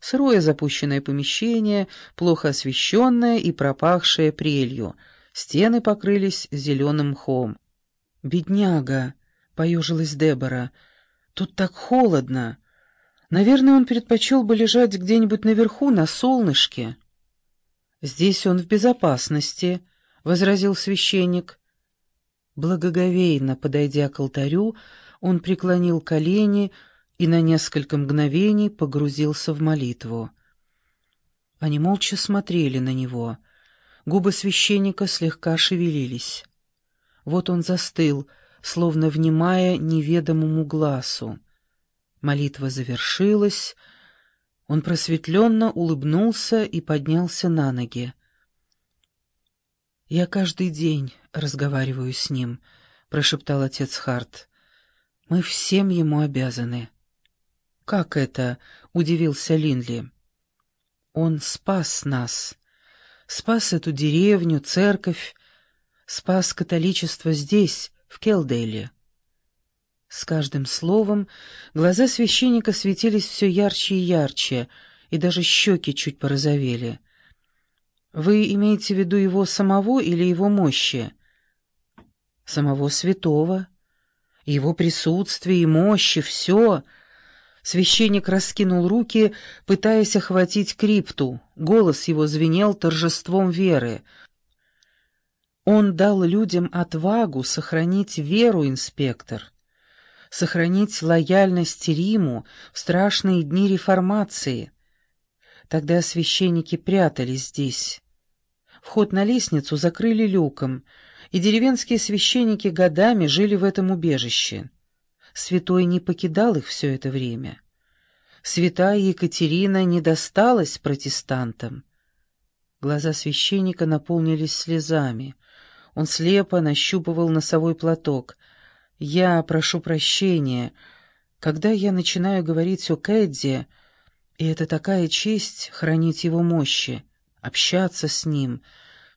Сырое запущенное помещение, плохо освещенное и пропахшее прелью. Стены покрылись зеленым мхом. «Бедняга!» — поежилась Дебора. «Тут так холодно. Наверное, он предпочел бы лежать где-нибудь наверху, на солнышке». «Здесь он в безопасности», — возразил священник. Благоговейно подойдя к алтарю, он преклонил колени и на несколько мгновений погрузился в молитву. Они молча смотрели на него. Губы священника слегка шевелились. Вот он застыл, словно внимая неведомому глазу. Молитва завершилась, он просветленно улыбнулся и поднялся на ноги. «Я каждый день разговариваю с ним», — прошептал отец Харт. «Мы всем ему обязаны». «Как это?» — удивился Линли. «Он спас нас. Спас эту деревню, церковь, спас католичество здесь, в Келдейле». С каждым словом глаза священника светились все ярче и ярче, и даже щеки чуть порозовели. «Вы имеете в виду его самого или его мощи?» «Самого святого. Его присутствие и мощи, все...» Священник раскинул руки, пытаясь охватить крипту. Голос его звенел торжеством веры. Он дал людям отвагу сохранить веру, инспектор сохранить лояльность Риму в страшные дни реформации. Тогда священники прятались здесь. Вход на лестницу закрыли люком, и деревенские священники годами жили в этом убежище. Святой не покидал их все это время. Святая Екатерина не досталась протестантам. Глаза священника наполнились слезами. Он слепо нащупывал носовой платок — я прошу прощения, когда я начинаю говорить о Кэдди, и это такая честь хранить его мощи, общаться с ним.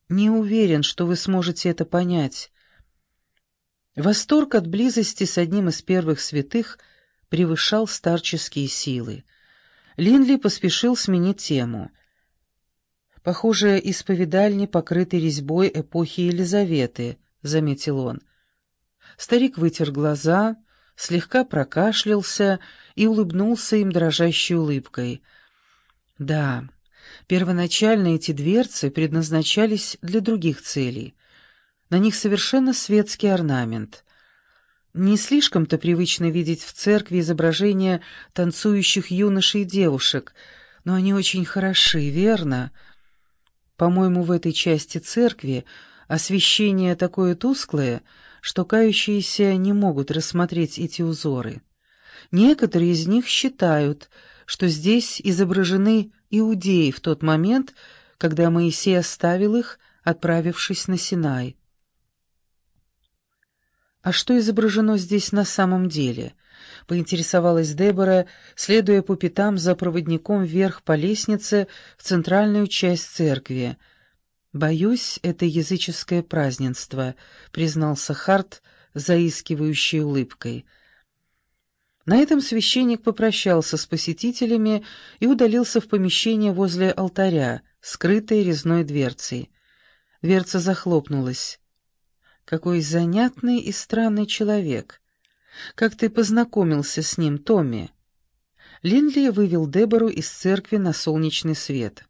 Не уверен, что вы сможете это понять. Восторг от близости с одним из первых святых превышал старческие силы. Линли поспешил сменить тему. «Похоже, исповедальни покрыты резьбой эпохи Елизаветы», — заметил он. Старик вытер глаза, слегка прокашлялся и улыбнулся им дрожащей улыбкой. «Да, первоначально эти дверцы предназначались для других целей. На них совершенно светский орнамент. Не слишком-то привычно видеть в церкви изображения танцующих юношей и девушек, но они очень хороши, верно? По-моему, в этой части церкви освещение такое тусклое — что кающиеся не могут рассмотреть эти узоры. Некоторые из них считают, что здесь изображены иудеи в тот момент, когда Моисей оставил их, отправившись на Синай. «А что изображено здесь на самом деле?» — поинтересовалась Дебора, следуя по пятам за проводником вверх по лестнице в центральную часть церкви — «Боюсь, это языческое празднество», — признался Харт, заискивающей улыбкой. На этом священник попрощался с посетителями и удалился в помещение возле алтаря, скрытой резной дверцей. Дверца захлопнулась. «Какой занятный и странный человек! Как ты познакомился с ним, Томми?» Линли вывел Дебору из церкви на солнечный свет.